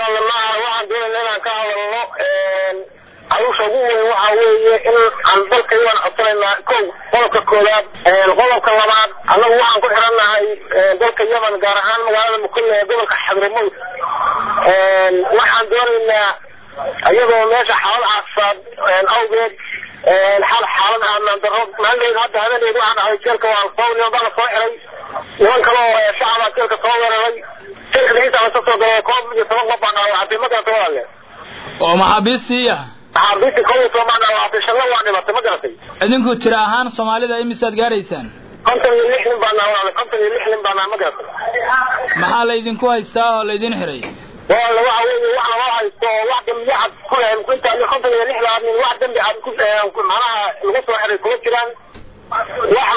waxaan doonayna inaan ka hadalno calusha ugu weyn waxa weeye in aan dalka iwan codsanaynaa kow qodobka koowaad qodobka labaad annagu waxaan ku xirannahay dalka yemen gaar ahaan magaalada mukulle ee gobolka xadramowd waxaan doonaynaa iyadoo meesha xaalad caafimaad awgeed xaalad aadnaan daro maalin hadda habeeneed waxaan ahay jeelka waa niman baa soo xiray niman kale oo shacabaa jeelka soo weeraray jeelka dhexdiisa la soo galay koob iyo toban qof baan dhaawacatay ma garata walaale oo maxaabiistiiya maxaabiistii koob iyo toban baan dhaawacatay shanna waa dhimatay. Ma garatay idinku tira ahaan soomaalida imisaad gaaraysaan konton iyo lix nin baan walaale konton iyo lix nin baan ma garatay maxaa laydinku haystaa oo laydin xiray? Walaale waxa weeye wax lama haysto oo wax dambiye cad ku leh inta iyo konton iyo lixdaa nin wax dambi cad ku macnaha lagu soo xiray kuma jiraan wax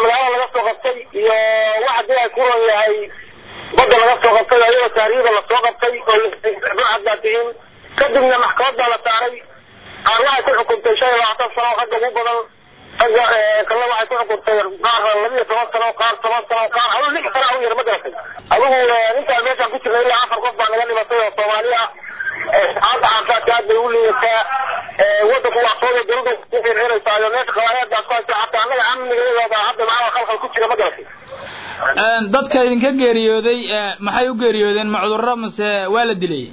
magaalada laga soo qabtay iyo wax haddii ay ku ron yahay. Badda laga soo qabtay ayagoo taariikhda la soo qabtay oo burcad baa tihiin kadibna maxkamad baa la saaray. Qaar waxay ku xukuntay shan iyo labaatan sano ragga ugu badan. Ragga kale waxay ku xukuntay qaar labiyo toban sano qaar toban sano qaar adigu lix sano u yar ma garatay adigu intaan meeshaan ku jirnay ilaa afar qof baa naga dhimatay oo soomaali ah saacadda caafimaadka aad bay u liidataa wadanku waa sooda dawladda ku xirxiraysaa iyo meesha qabaaleedbaas ku haysa xataa annaga amnigeedooda hadda macnaha khalkhal ku jira ma garatay dadka idinka geeriyooday maxay u geeriyoodeen? Ma cudurro mase waa la dilay?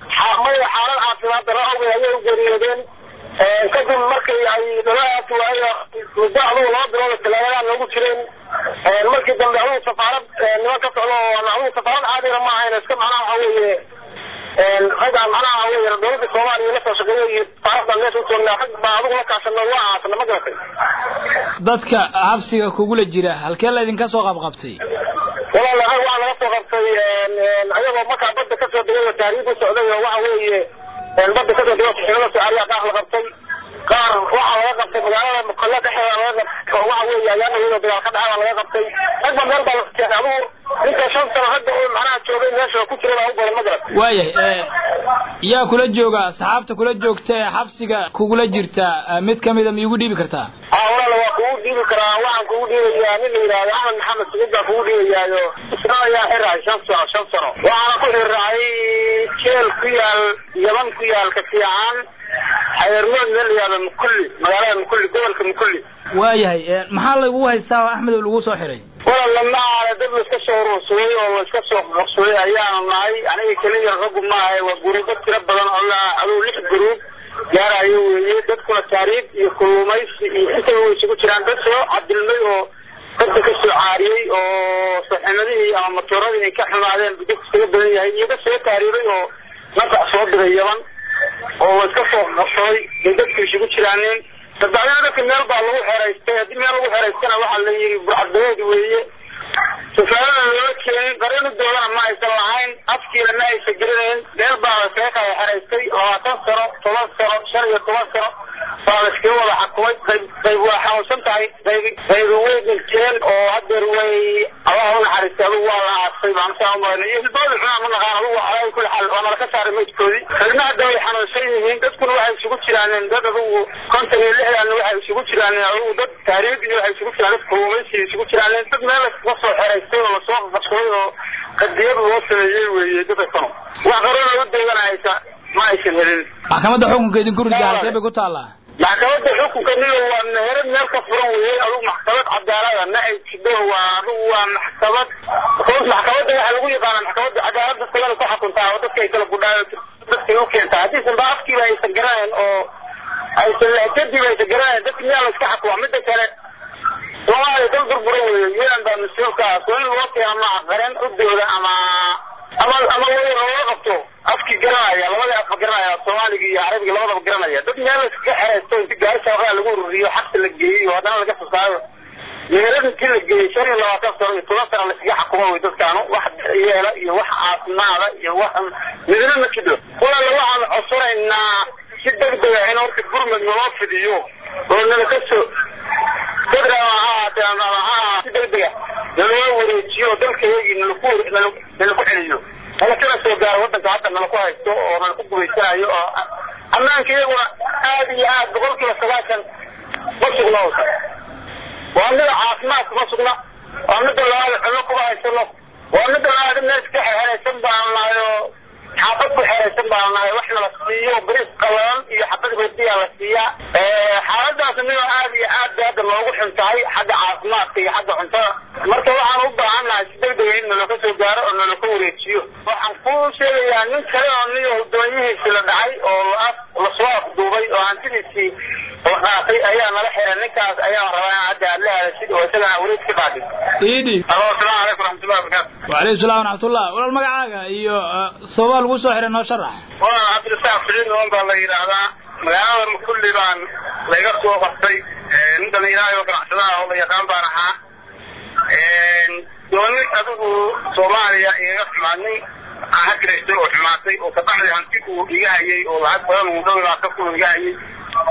Maya xaalad caafimaad darro awgeed ayay u geeriyoodeen. Kadib markii ay dhalahaas waayo adugu laba bilood talaagadaa noogu jireen markii dambe adugu safaarad niman ka socdo adugu safaarad caadina ma iska macnaha waxa weeye raggaan macnaha weeye dowladda soomaaliya la soo shaqeeyay iyo safaaradan meesha u joognaa rag baa adugu la kaashano waa aasana ma garatay dadka habsiga kugula jira. Halkee laydinka soo qabqabtay? Walaal rag waxaa laga soo qabtay ayagoo markaa badda ka soo degay oo taariikh u socday oo waxa weeye badda ka soo degay oo saxiibada socaaliya qaar la qabtay qaar waxaa laga qabtay magaalada mukalle dhexdeeda laga qabtay. Oo waxa weeye ayaana iyadoo dagaal ka dhacay baa laga qabtay. Ragba meel baa la keenay adigu ninka shan sano hadda uu macnaha joogay meesha ku jiray baa u badan ma garat waayahay yaa kula jooga saxaabta kula joogta ee xabsiga kugula jirta mid kamida ma iigu dhiibi kartaa aa walaal waa kugu dhiibi karaa waxaan kugu dhiibayaa nin la yidhahdo axmed maxamed sugid baan kugu dhiibayaayo. Isna ayaa xirahay shan sano shan sano. Waxaana ku xirrahay jeel ku yaal yaban ku yaal kasiicaan xayeermood meel la yihahdo mukulli magaalada mukulli gobolka mukulli waayahay maxaa lagugu haystaa oo axmedow lagu soo xiray? Walaal lama aale dad la iska soo urursaday oo la iska soo qabsaday ayaanu nahay aniga keliya raggu maaha waa guruubo tiro badan oo la adugu lix guruub gaarayo weeye dadkuna taariikh iyo kullumaysi iyo intaba way isugu jiraan dad soo cadilmay oo dadka ka soo caariyey oo saxiimadihii ama matooradii ay ka xumaadeen dadku iskaga badan yahay iyo dad soo taariibay oo nafac soo diray yaban oo iska soo qabsaday bay dadku isugu jiraaneen sadexdana dadka meel baa lagu xeraystay haddii meel lagu xeraystana waxaa la yidhi burcaddabood weeye. Safaarada loola keenin qarinu doodana ma aysan lahayn. Afkiina ma aysan gelinayn. Meel baa kala xeraystay labaatan sano toban sano shan iyo toban sano iskaga wada xakumay qayb waa xanuunsan tahay qayb way dhinteen oo hadeer way allah u naxariistay. Adugu waa la aasay maamsaa umalayna iyo hilbooda xunaa ma naqaan adugu alaa kulli xaal waa nala ka saaray maydkoodii ragna hadda way xanuunsan yihiin dadkuna waxay isugu jiraaneen dad adugu konton iyo lixdan waxay isugu jiraaneen adugu dad taariikh iyo waxay isugu jiraan dad kulumaysi isugu jiraaneen dad meel laskaga soo xeraystay oo la soo qabsaday oo qadiyad loo sameeyey weeye dadka kano wax qarona u deeganaysa ma aysan helin. Maxkamadda xukunka idinku ridda halkee bay ku taallaa maxkamadda xukunka niga waa mehere meel ka furan weeye adugu maxkamad cadaalada ma ay jido waa adugu waa maxkamad maxkamadda waxaa lagu yaqaana maxkamadda cadaalad dadka lana ku xakuntaa oo dadka ay kala gudhaayo dadkay u keentaa. Haddiisan ba afkiiba aysan garanayn oo aysan lahjadiiba aysan garanayn dadka miyaa la iska xakumaa? Midda kale soomaaliya dal burbura weeye yulan baa mas'uulka ah soo in loo keeno ama qaran udooda ama ama ama way looga qabto afkii garanaya labadii afka garanaya soomaaliga iyo carabiga labadaba garanaya. Dad meel la iskaga xeraysto inti gaari shaqaa lagu ururiyo xabsi la geeyey oo haddana laga soo saaro meherada intii la geeyey shan iyo labaatan sano iyo toban sano la iskaga xakuma wey dadkaanu wax yeela iyo wax caafimaada iyo wax midna ma jidho walaala waxaan codsanaynaa si degdega in horta gurmad naloo fidiyo oo nala ka soo dadra ha ahaatee ama ha si degdega naloo wareejiyo dalkayagii nalaku nalaku celiyo nala kana soo gaaro waddanka hadda nalaku haysto oo nalaku gubaysanayo oo ammaanka iyaguna aad iyo aad boqolkiiba sagaashan ma sugna usa waa mida caafimaad kuma sugna waa mida labaada cunno kuma haysano waa mida labaada meel iska xerxeraysan baan xaafad ku xeraysan baan wax nala siiyo bariis qallalan iyo xabad rotiyaa la siiyaa xaaladaas niyo aad iyo aad bay hadda noogu xun tahay xagga caafimaadka iyo xagga cuntada marka waxaan u baahan nahay si degdega in nalaka soo gaaro oo nalaka wareejiyo. Waxaan ku sheegayaa nin kale oo niyo doonyihiisi la dhacay oo la soo afduubay oo la qaatay ayaa nala xiray. Ninkaas ayaan rabaa hadda aad la hadashid oo isagana wareeg ka qaadid iidhi alo asalaamu calaykum raxmatullahi wabarakaatu wacalaykum salaam waraxmatullah walaal magacaaga iyo sababaa lagu soo xiray noo sharax walaal cabdirasaaq filiin noon baa la yidhaahdaa. Magaalada makulli baan laga soo qabtay nin dhalinyaraayo ganacsadaha oo la yaqaan baan ahaa. Dooni adigu soomaaliya igaga xumaadnay. Hagaraystay oo xumaatay. Oo kabaxday hanti uu iga hayay oo lacag badan uu dhow laaka ku iga hayay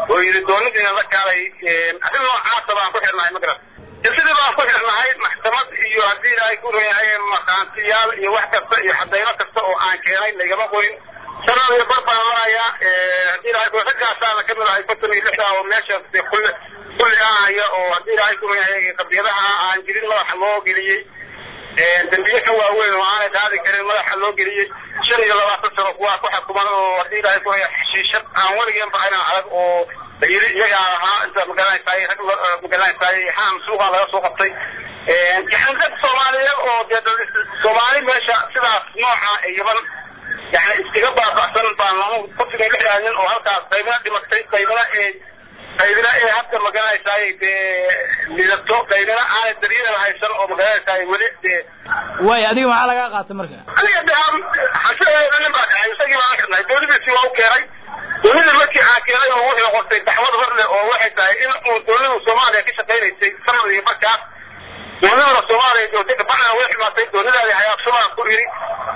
oo yidhi doonidiina la kaalay arrin noocaasa baan ku xirnahay magarat sidii baan ku xirnahay maxkamad iyo haddii ilaahay ku runyahay makaantiyaal iyo wax kasta iyo xadayno kasta oo aan keenay laygama qorin. Sanad iyo bar baan marayaa haddii ilaahay ku raggaasaana ka mid ahay konton iyo lixda oo meeshaas kulli ahaya oo haddii ilaahay ku runyahay qadiyadaha aan jirin madaxa loo geliyey dambiye ka waaweyn oo aanay qaadi karin madaxa loo geliyey shan iyo labaatan sano kuwaa ku xukuman oo haddii ilaahay ku runyahay xashiishad aan weligeenba aynan adag oo yiri iyagaa ahaa inta magaranaysaay rag magaranaysaay xaam suuqaa laga soo qabtay. Yani dad soomaaliyeed oo dee soomaali meesha sidaas nooca yaban yani iskaga baaba'san baan kontiga lixdaa nin oo halkaas qaybina dhimatay qaybina ee qaybina ee hadda magaranaysaay dee lidato qaybina aanay daryeel haysan oo magaranaysaay weli dee waay adiga maxaa lagaa qaatay marka? Aniga de xashadeeda nin baa dhacay isagii baan xidhnay doonidiisii waa u keenay. Doonidii markii aan keenay oo wuxuu qortay daxwad hor leh oo waxay tahay in uu doonida soomaaliya ka shaqaynaysay sanad iyo markaas doonidana soomaaliya joogtay kabacdina way xumaatay doonidaadi hayaabsamaan ku yidhi.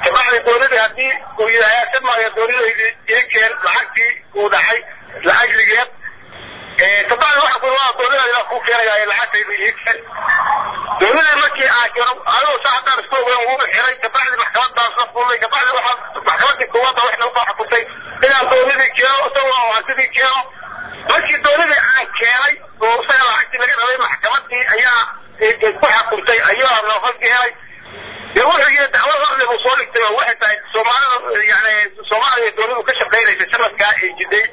Kabacdi doonidii haddii uu yidhi hayaabsan maayo doonidaydii ii keen lacagtii uu dhacay lacagrigeed kabacdi waxa ku waa doonidaadi ku keenaya lacagtaydu ii keen doonidii markii aan keeno adigoo saa haddaan xiray kabacdi maxkamadaas la fuulay kabacdi maxkamadii koowaadda waxna u soo xukutay inaan doonidii keeno isagoo oo hantidii keeno markii doonidii aan keenay oo isaga lacagtii laga rabay maxkamadii ayaa ku xukuntay ayaa noofal keenay dee wuxuu horle buu soo dhigtay waxay tahay soomaalida yani soomaaliya doonidu ka shaqaynaysay sanadkaa ay jiday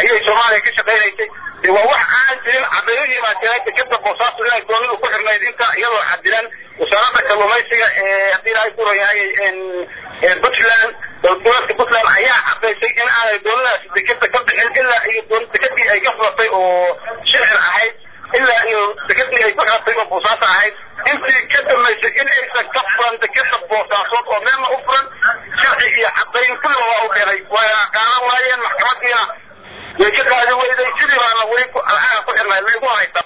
ayay soomaaliya ka shaqaynaysay de waa wax aan jirin caddaynadii baa keenay dekeda boosaasu inay doonidu ku xirnayd inta iyadoo cadilan wasaaradda kalluumaysiga ee haddii ilaahay ku rayahay puntland dowladka puntland ayaa cadaysay in aanay doonidaasi dekeda ka bixin ilaa iyo dekadii ay ka furatay oo shicir ahayd ilaa iyo dekadii ay ku xirtay oo boosaaso ahayd. Intii ka dambaysay in aysan ka furan dekeda boosaasood oo meelna u furan sharci iyo cadayn kulliba waa u keenay wayna qaadan waayeen maxkamadiina way qaadi weyday sidii baana weli alcaana ku xirnay laygu haysta